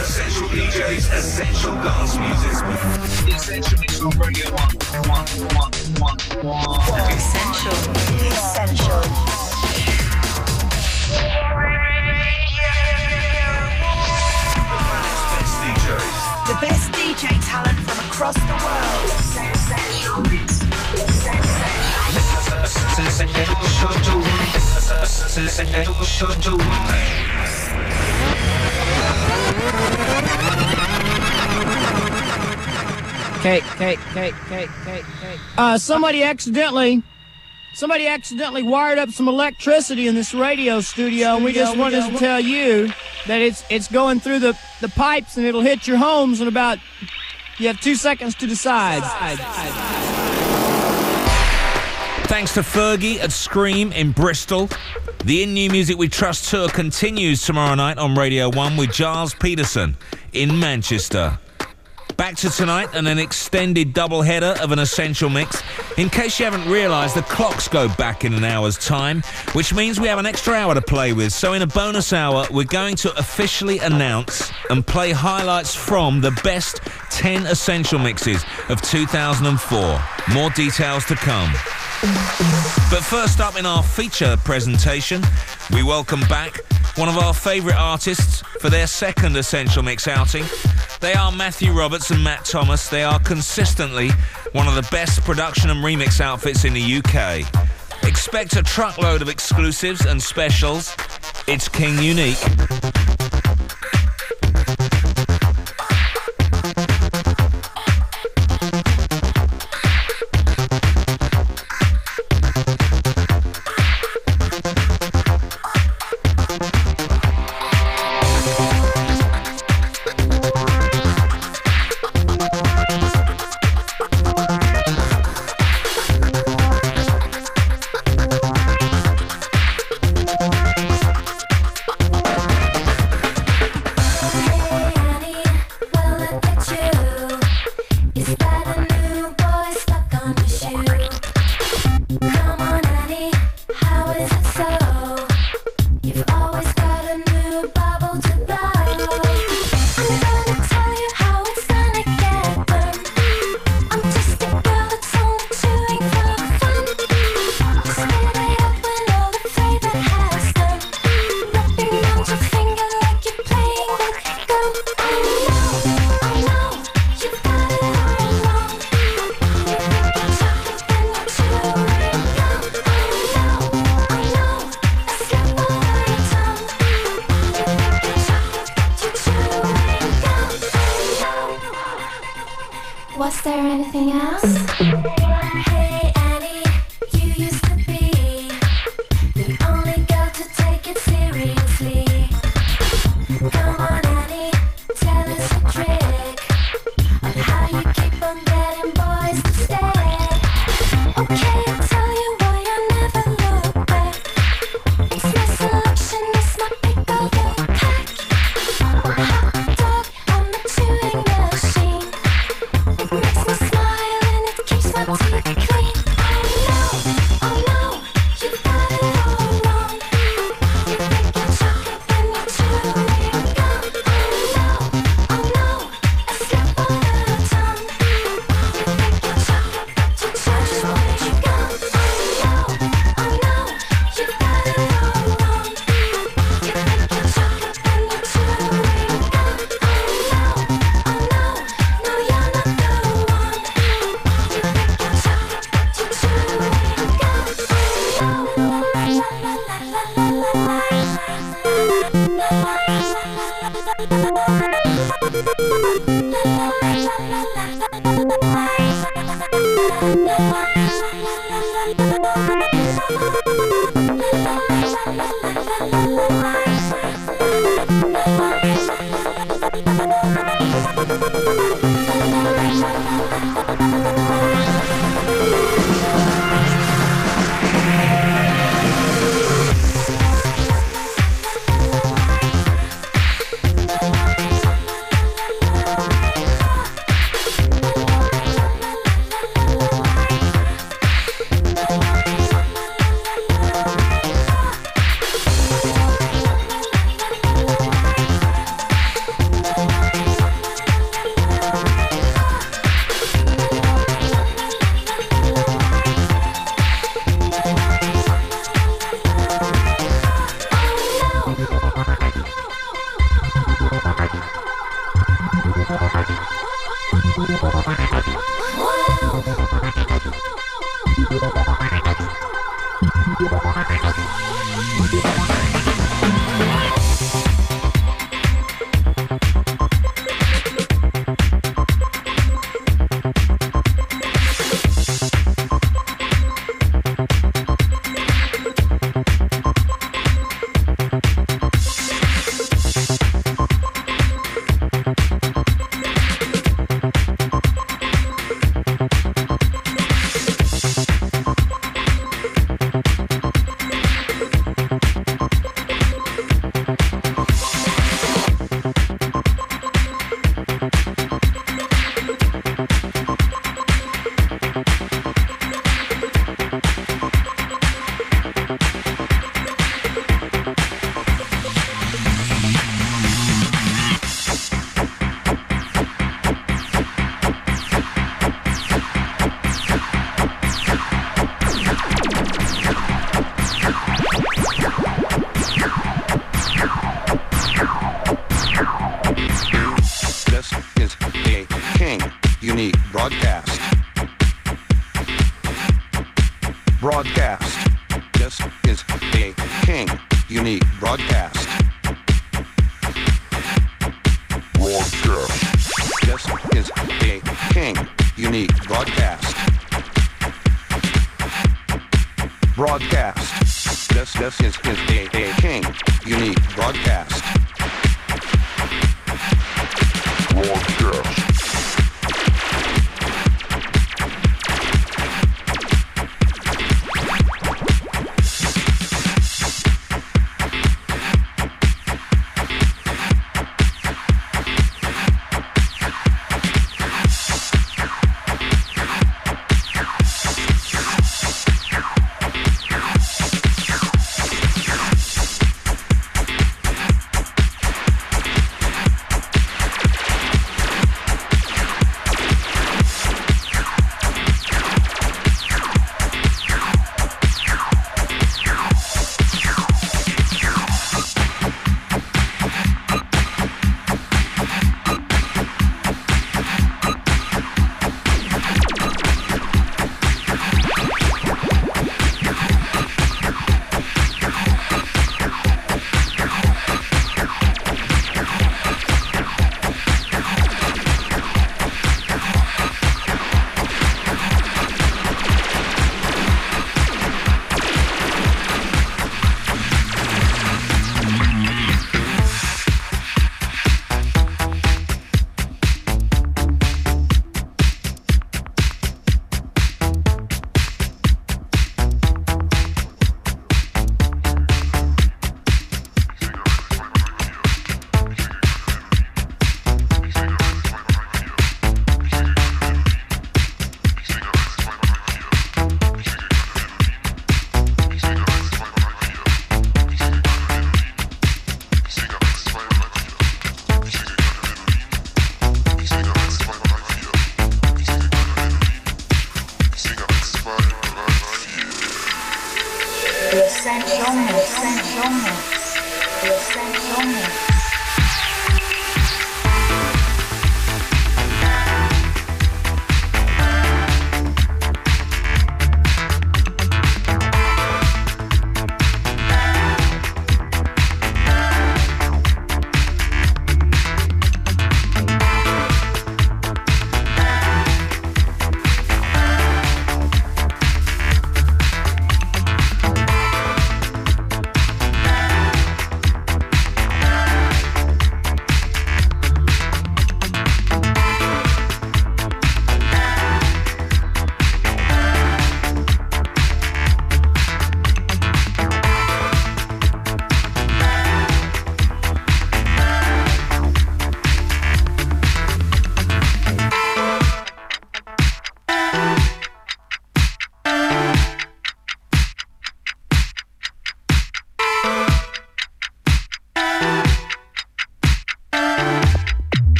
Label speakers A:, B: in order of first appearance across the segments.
A: Essential DJs, essential dance music. Essential mix on Radio 1. One, one, one, one.
B: Essential. Essential. The best DJ talent from across the world. Essential
C: Uh, somebody accidentally, somebody accidentally wired up some electricity in this radio studio, and we just wanted to tell you that it's it's going through the the pipes and it'll hit your homes in about. You have two seconds to decide.
D: Thanks to Fergie at Scream in Bristol. The In New Music We Trust tour continues tomorrow night on Radio 1 with Gilles Peterson in Manchester. Back to tonight and an extended double header of an essential mix. In case you haven't realised, the clocks go back in an hour's time, which means we have an extra hour to play with. So, in a bonus hour, we're going to officially announce and play highlights from the best 10 essential mixes of 2004. More details to come. But first up in our feature presentation, we welcome back one of our favourite artists for their second Essential Mix outing. They are Matthew Roberts and Matt Thomas. They are consistently one of the best production and remix outfits in the UK. Expect a truckload of exclusives and specials. It's King Unique.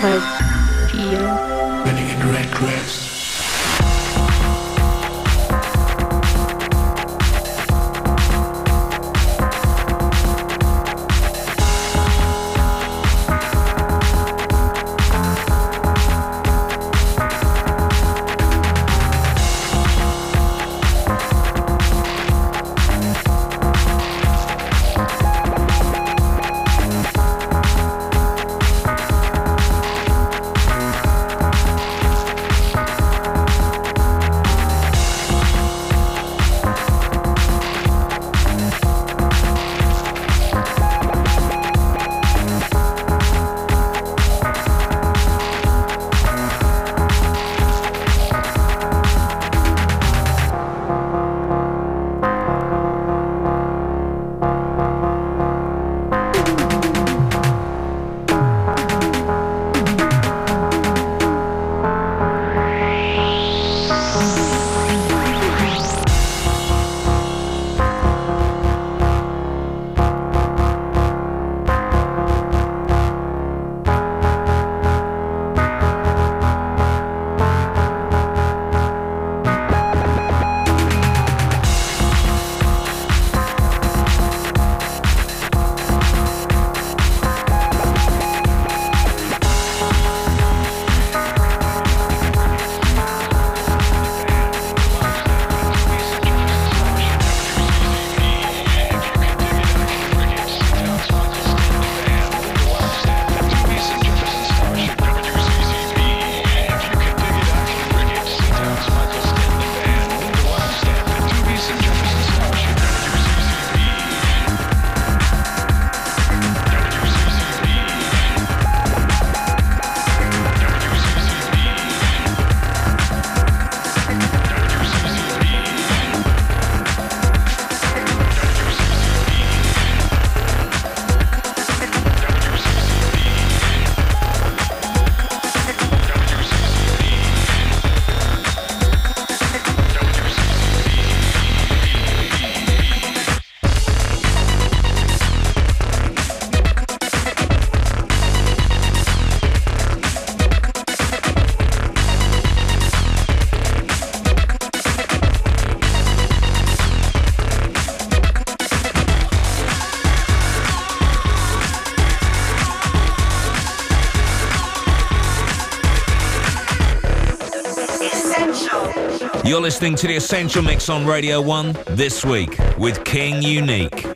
A: 快
D: You're listening to the Essential Mix on Radio 1 this week with King Unique.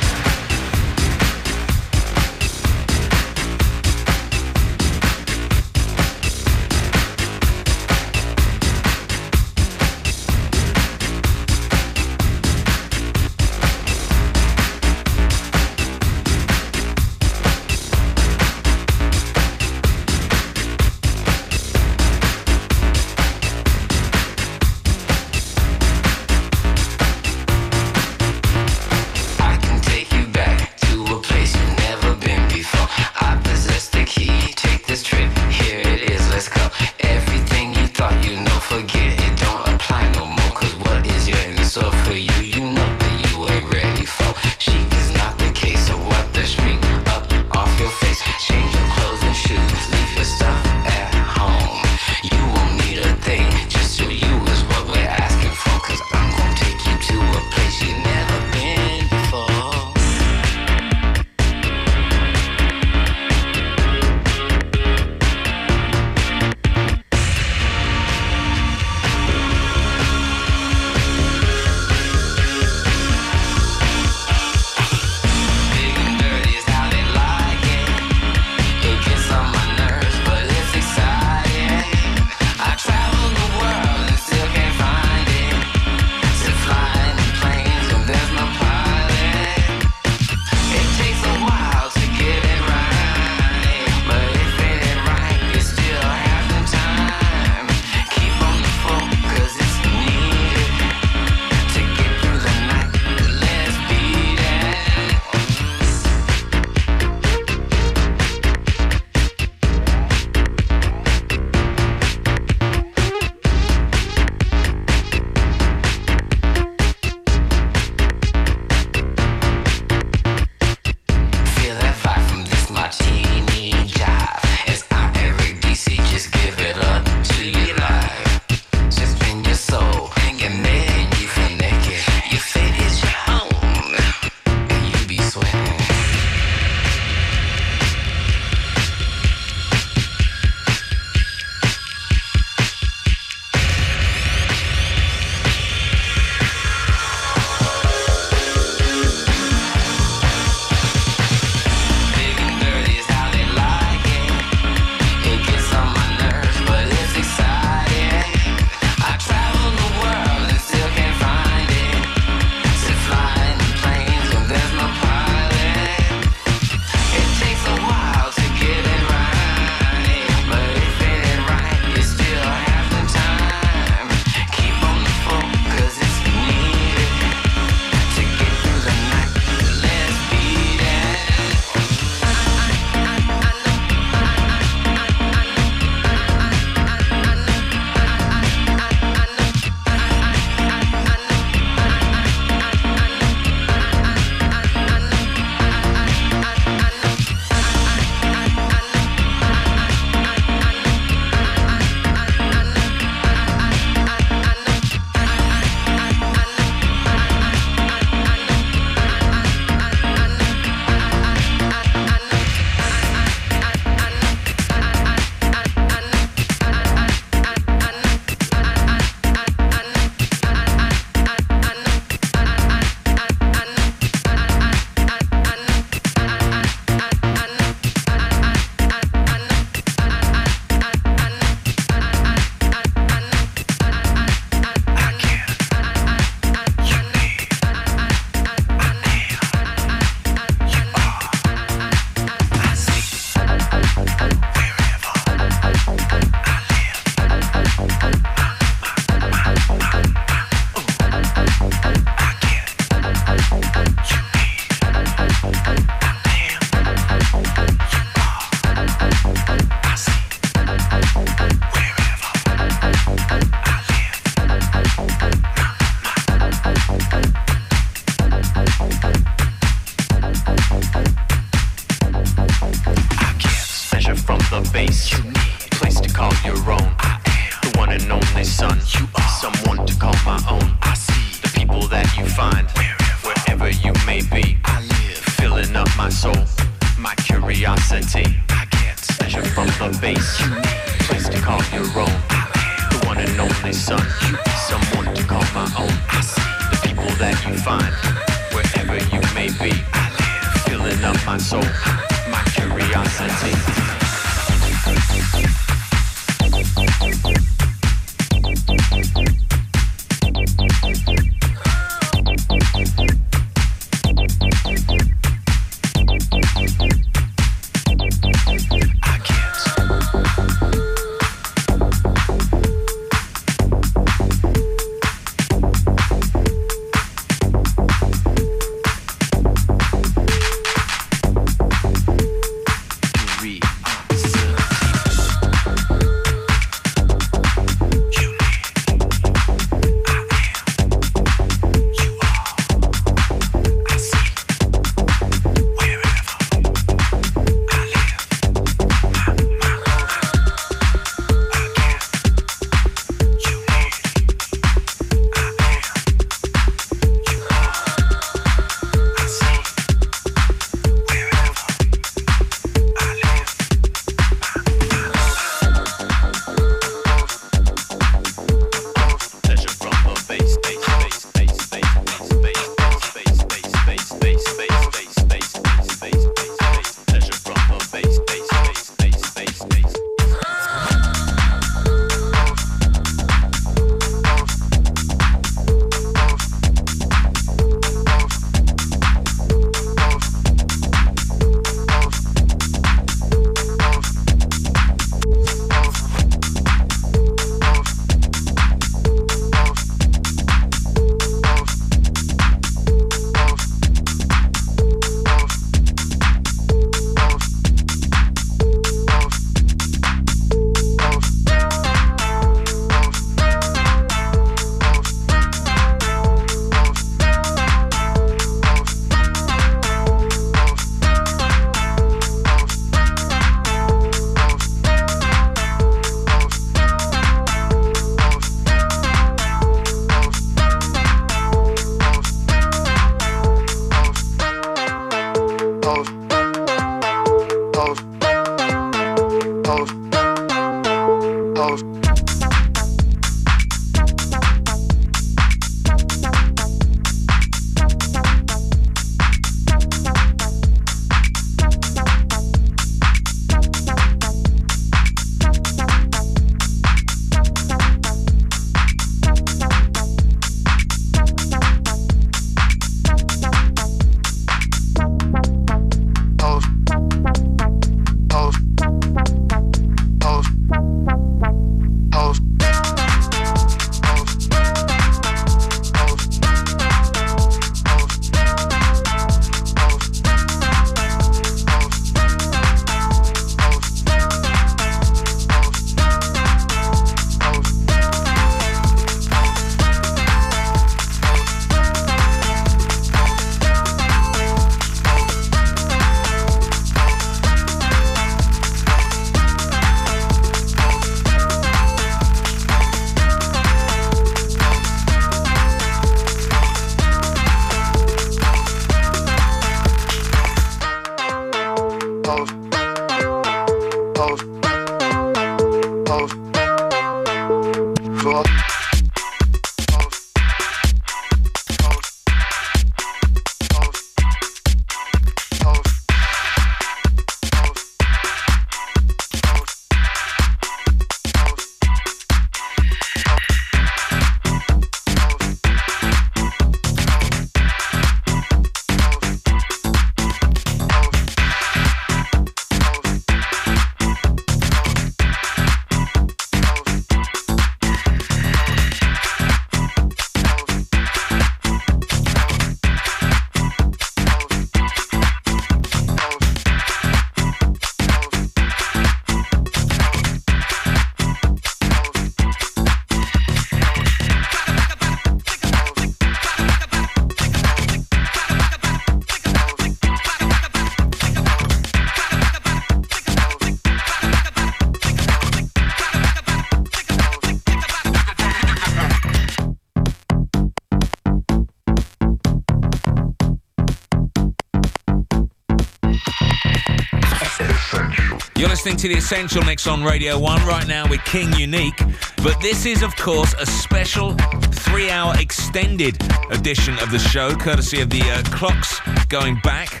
E: To the
D: Essential Mix on Radio 1 right now with King Unique. But this is, of course, a special three hour extended edition of the show, courtesy of the uh, clocks going back.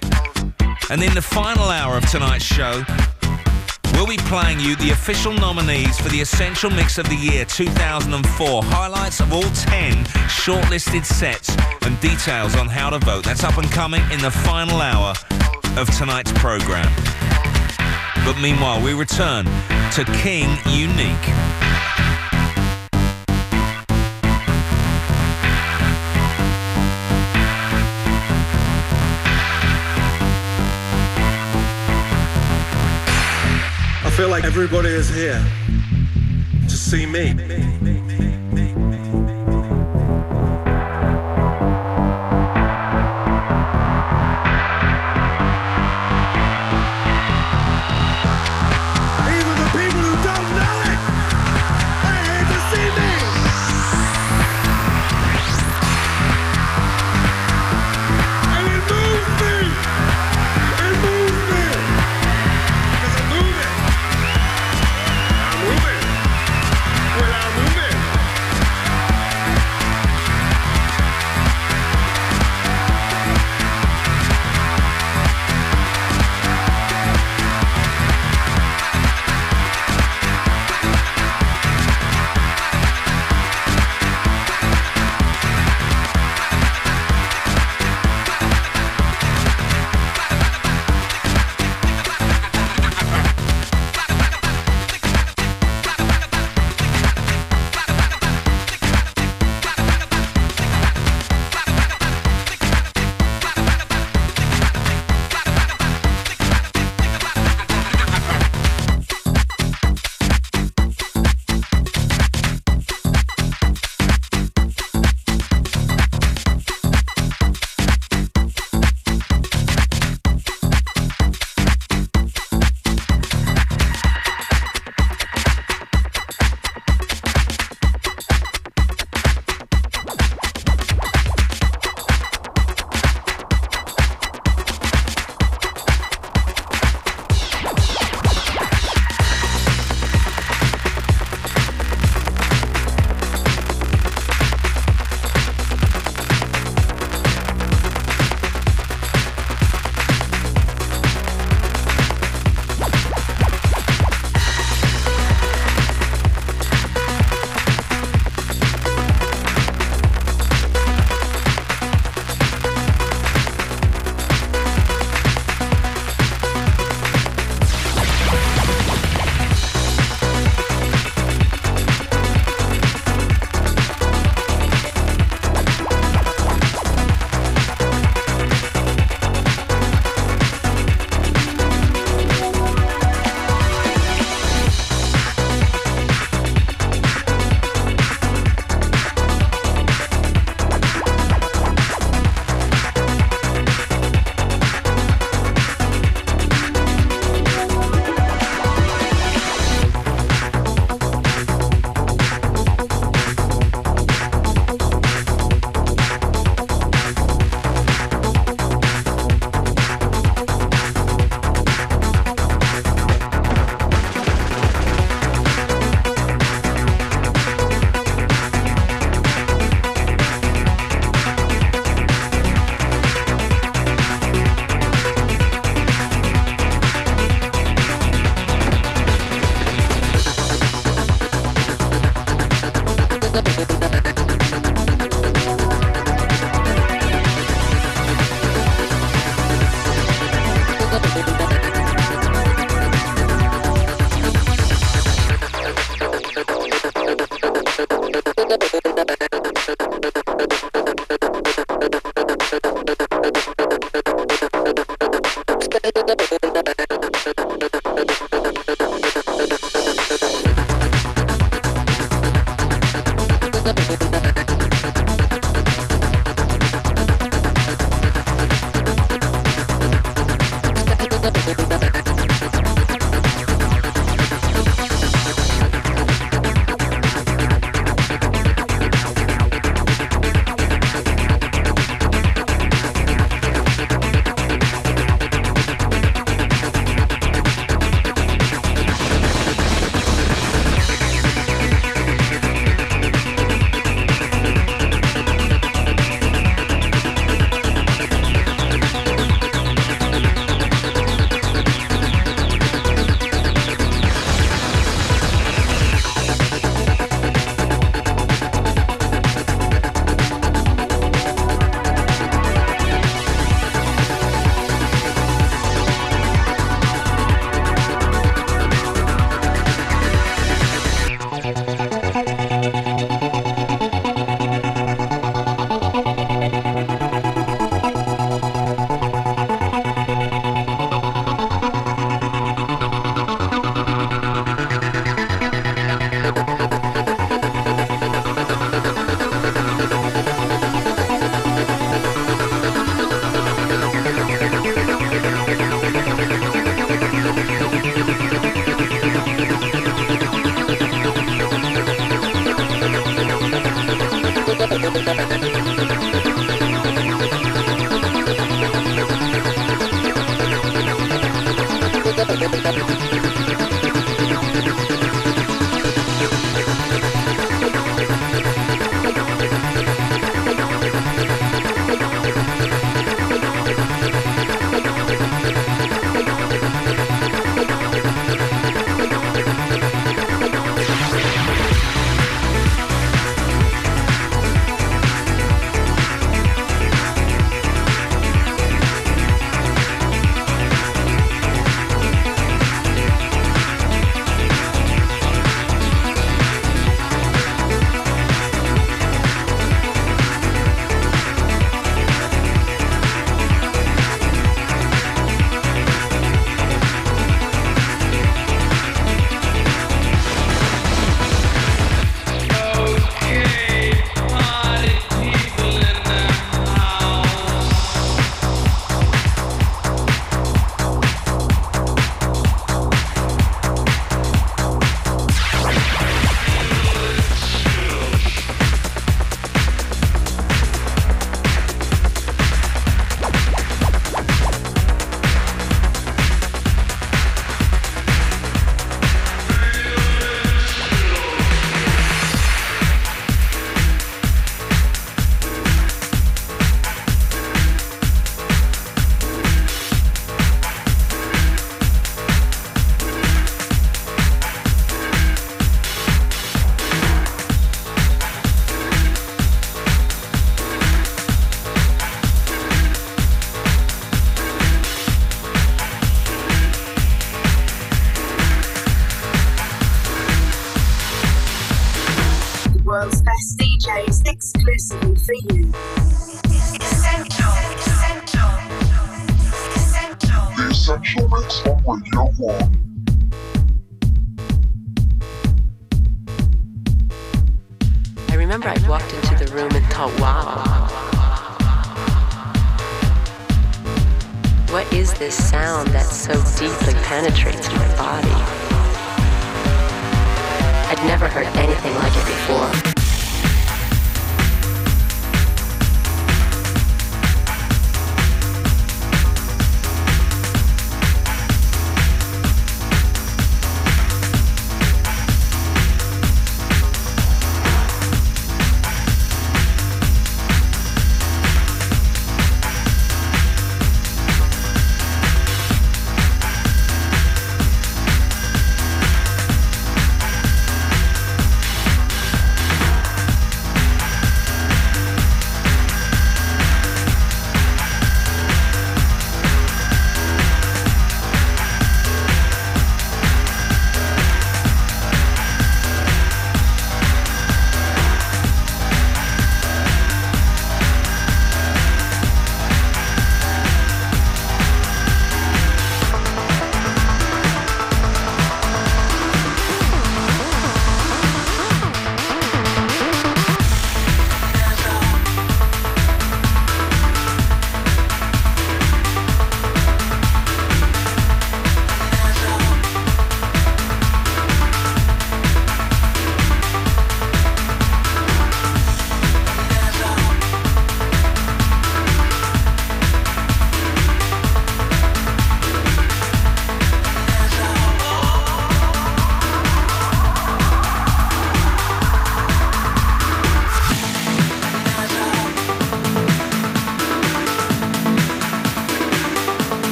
D: And in the final hour of tonight's show, we'll be playing you the official nominees for the Essential Mix of the Year 2004. Highlights of all 10 shortlisted sets and details on how to vote. That's up and coming in the final hour of tonight's program. But meanwhile, we return to King Unique.
F: I feel like everybody is here to see me.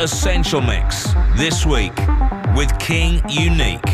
B: Essential
G: Mix
H: this
I: week with King Unique.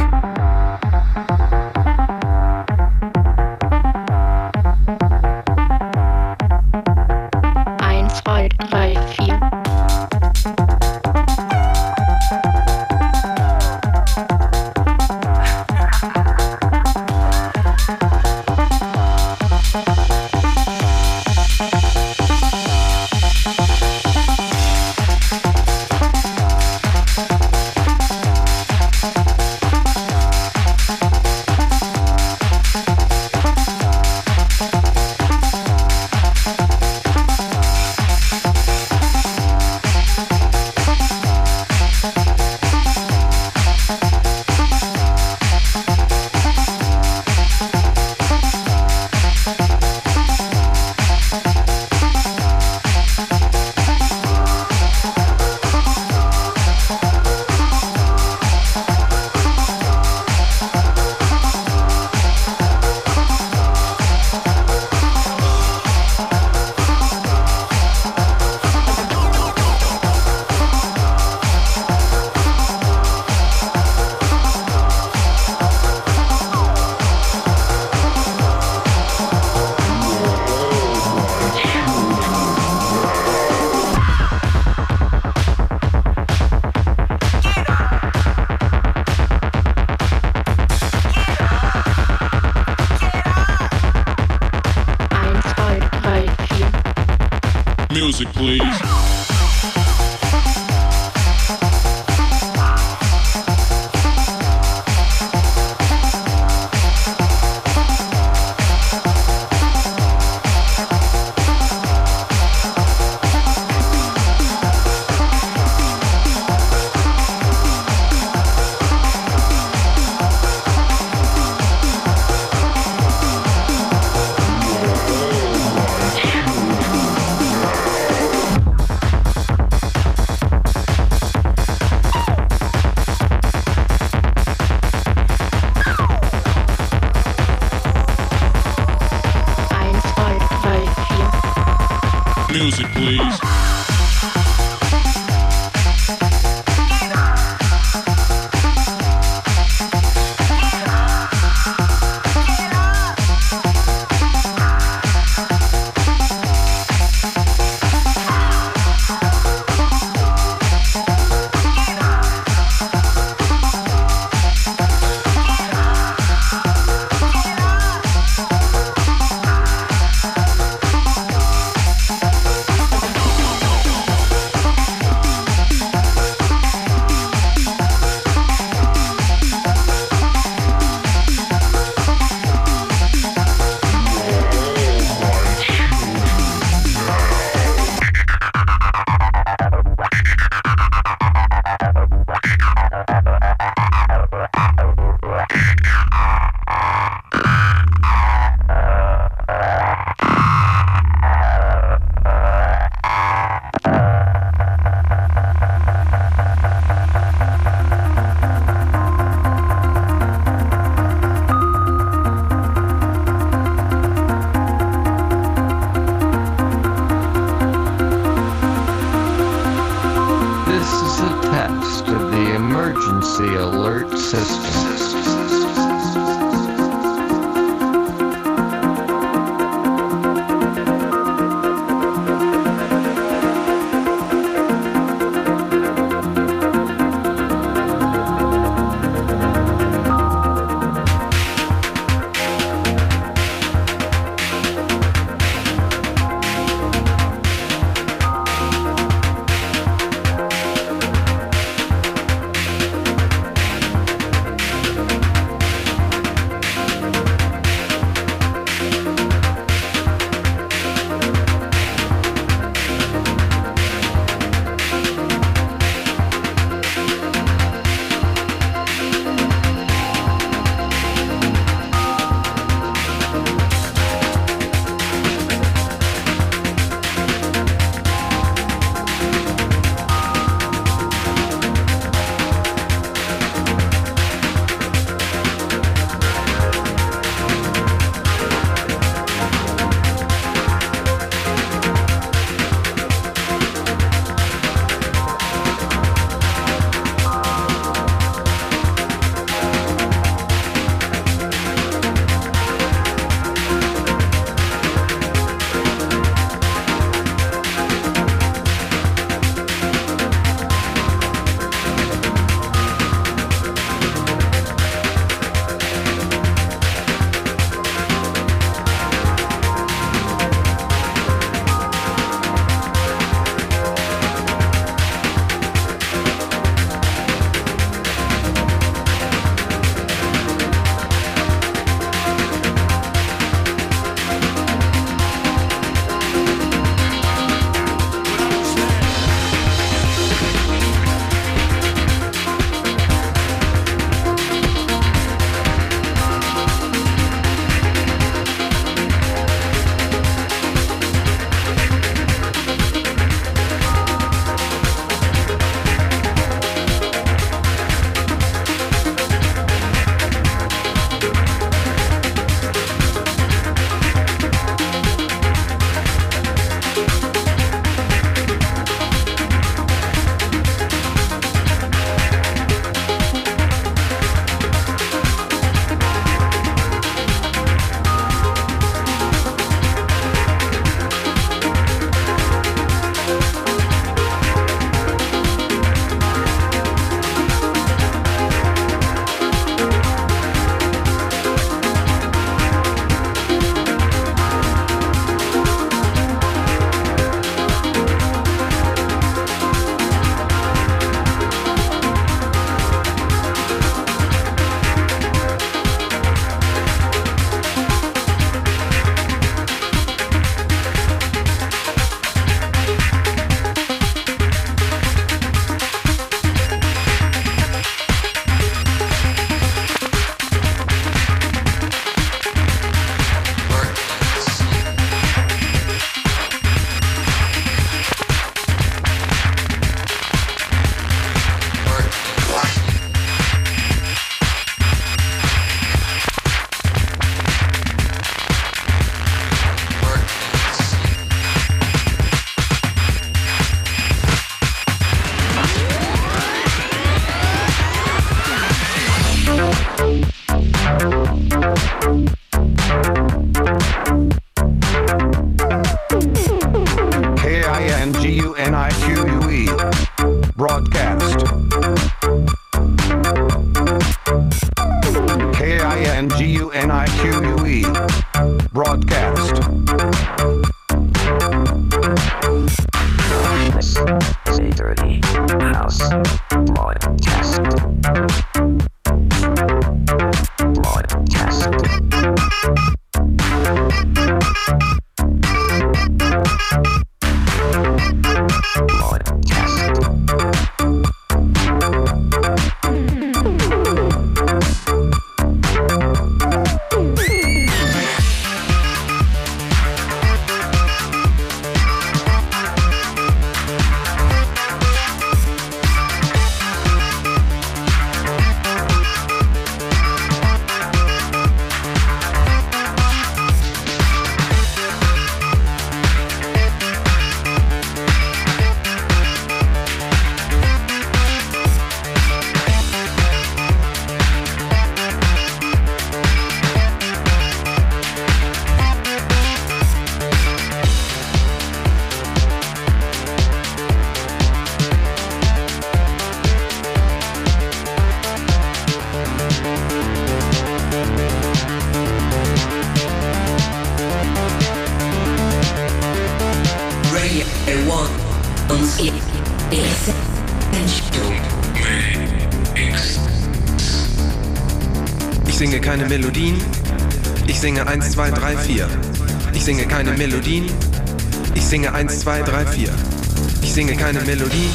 J: singe keine Melodie.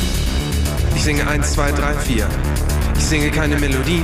J: Ich singe 1, 2, 3, 4. Ich singe keine Melodie.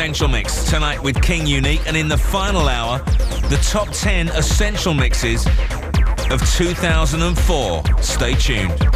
D: Essential Mix, tonight with King Unique, and in the final hour, the top 10 Essential Mixes of 2004. Stay tuned.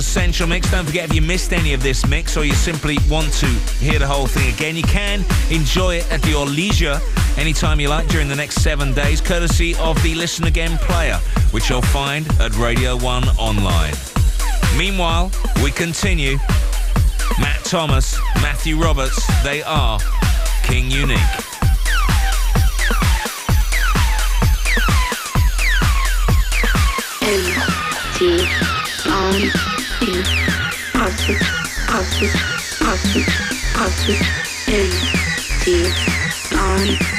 K: Essential
D: Mix. Don't forget if you missed any of this mix or you simply want to hear the whole thing again, you can enjoy it at your leisure anytime you like during the next seven days, courtesy of the Listen Again player, which you'll find at Radio 1 online. Meanwhile, we continue. Matt Thomas, Matthew Roberts, they are King Unique.
L: T
D: A D I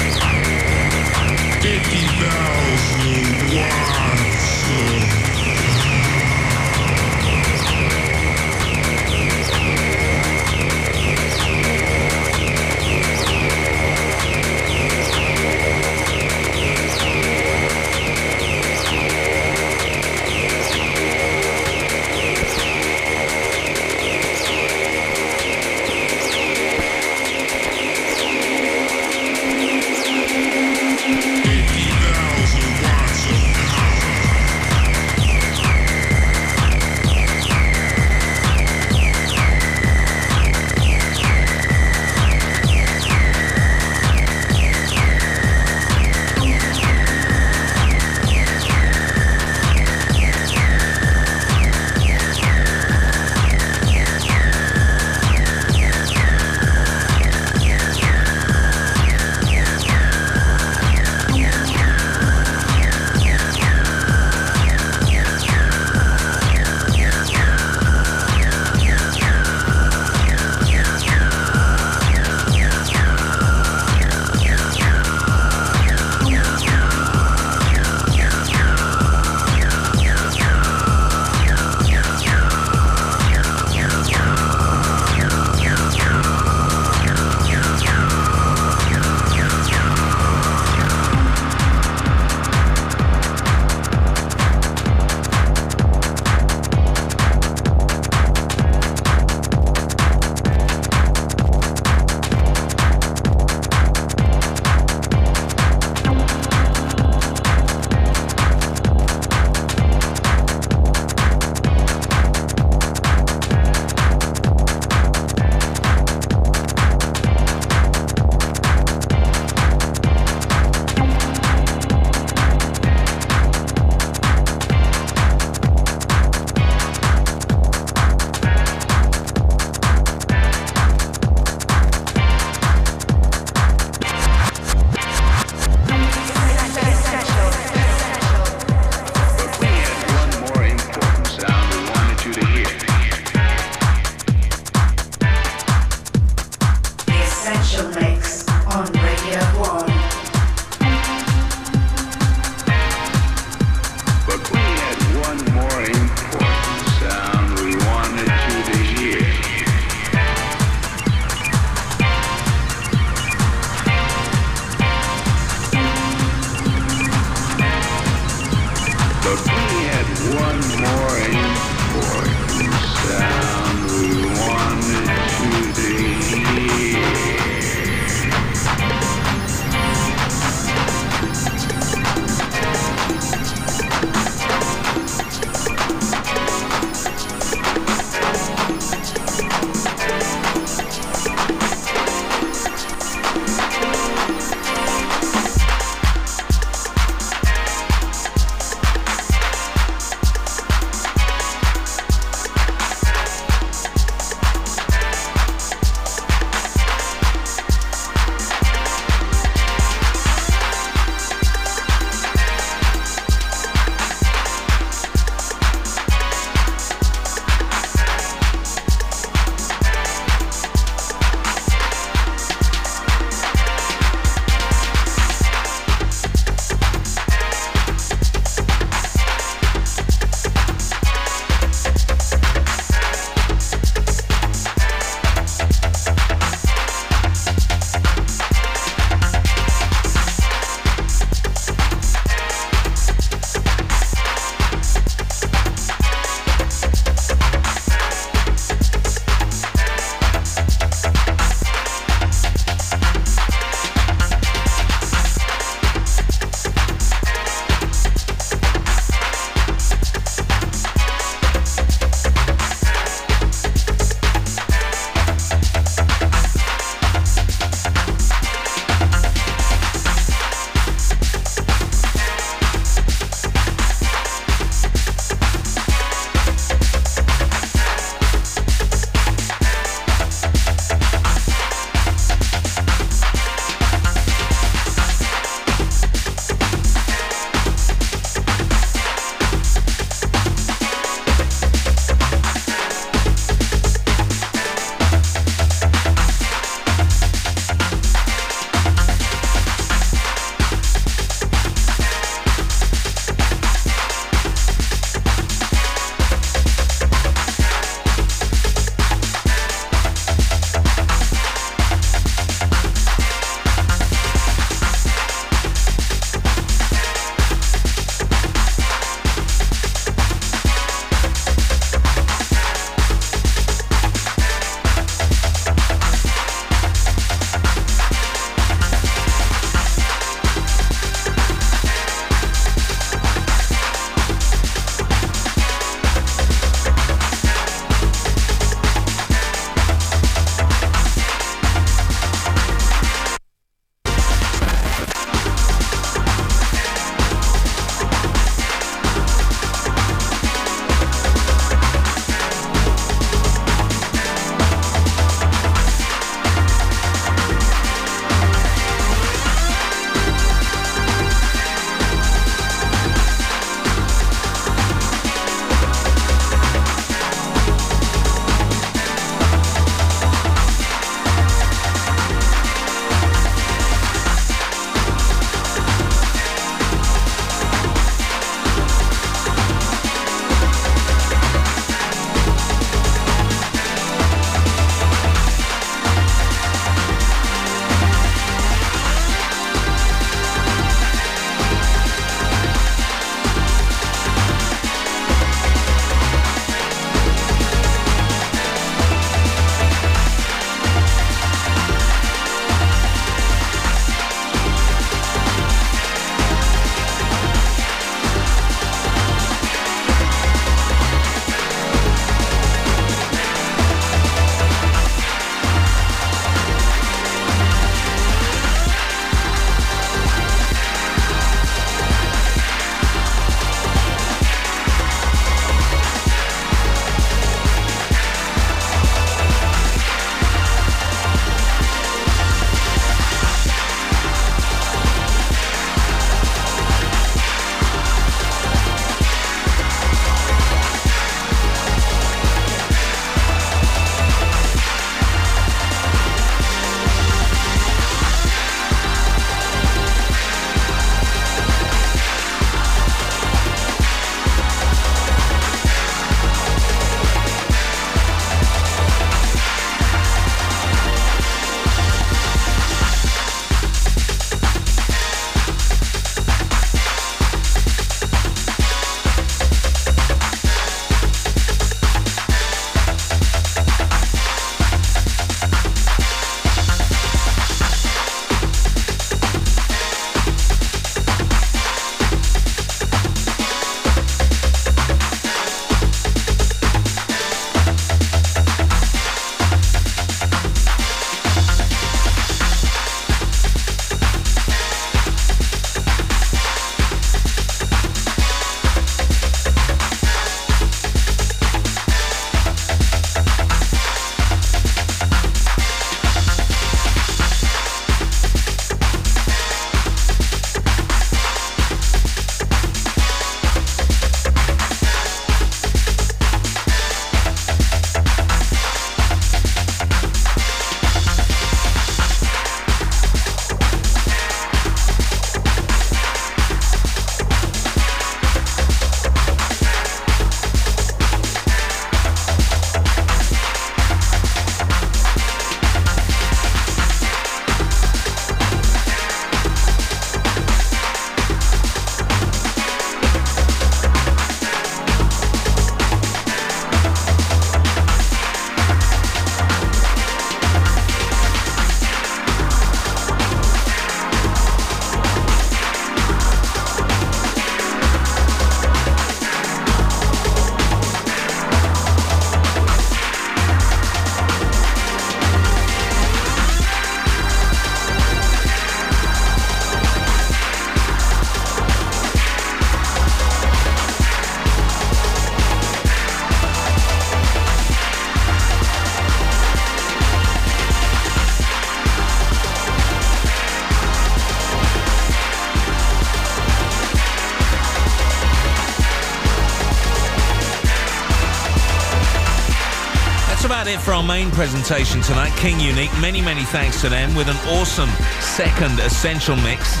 D: our main presentation tonight, King Unique. Many, many thanks to them with an awesome second Essential Mix.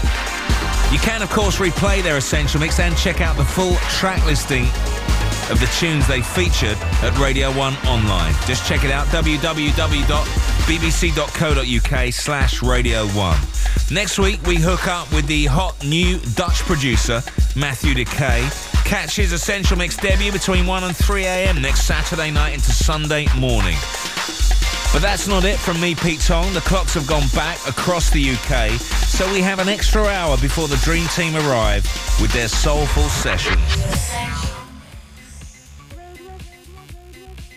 D: You can, of course, replay their Essential Mix and check out the full track listing of the tunes they featured at Radio 1 online. Just check it out, www.bbc.co.uk slash Radio 1. Next week, we hook up with the hot new Dutch producer, Matthew Dekay. Catch his Essential Mix debut between 1 and 3 a.m. next Saturday night into Sunday morning. But that's not it from me, Pete Tong. The clocks have gone back across the UK, so we have an extra hour before the Dream Team arrive with their soulful sessions.